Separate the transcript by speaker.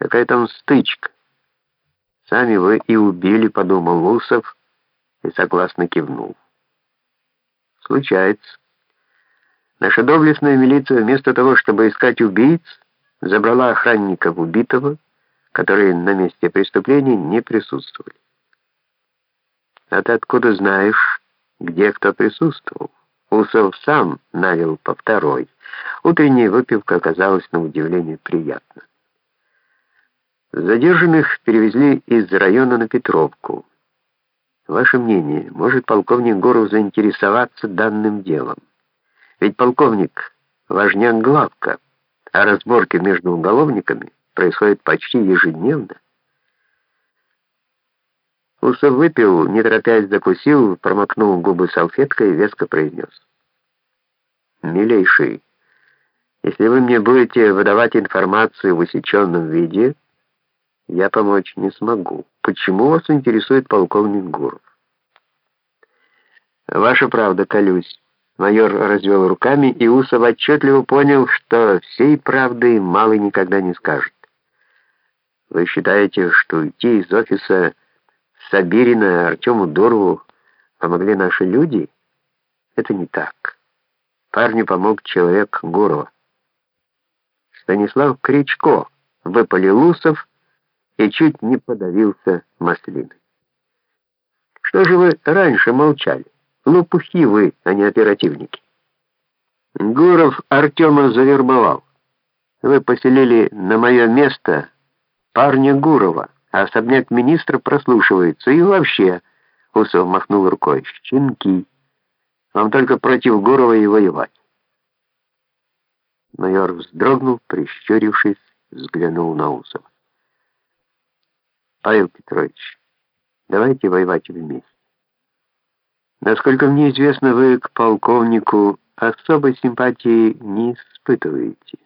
Speaker 1: Какая там стычка? Сами вы и убили, подумал Усов и согласно кивнул. Случается. Наша доблестная милиция вместо того, чтобы искать убийц, забрала охранников убитого, которые на месте преступления не присутствовали. А ты откуда знаешь, где кто присутствовал? Усов сам налил по второй. Утренняя выпивка оказалась на удивление приятна. Задержанных перевезли из района на Петровку. Ваше мнение, может полковник Горов заинтересоваться данным делом? Ведь полковник — важняк главка, а разборки между уголовниками происходят почти ежедневно. Усов выпил, не торопясь закусил, промокнул губы салфеткой и веско произнес. «Милейший, если вы мне будете выдавать информацию в усеченном виде, я помочь не смогу. Почему вас интересует полковник Гуров?» «Ваша правда, колюсь». Майор развел руками, и Усов отчетливо понял, что всей правды мало никогда не скажет. «Вы считаете, что уйти из офиса Сабирина Артему Дорову помогли наши люди? Это не так. Парню помог человек Гурова. Станислав Кричко выпалил Усов и чуть не подавился маслиной. Что же вы раньше молчали? Лопухи вы, а не оперативники. Гуров Артема завербовал. Вы поселили на мое место парня Гурова, а особняк министра прослушивается. И вообще, Усов махнул рукой, щенки. Вам только против Гурова и воевать. Майор вздрогнул, прищурившись, взглянул на Усова. Павел Петрович, давайте воевать вместе. Насколько мне известно, вы к полковнику особой симпатии не испытываете.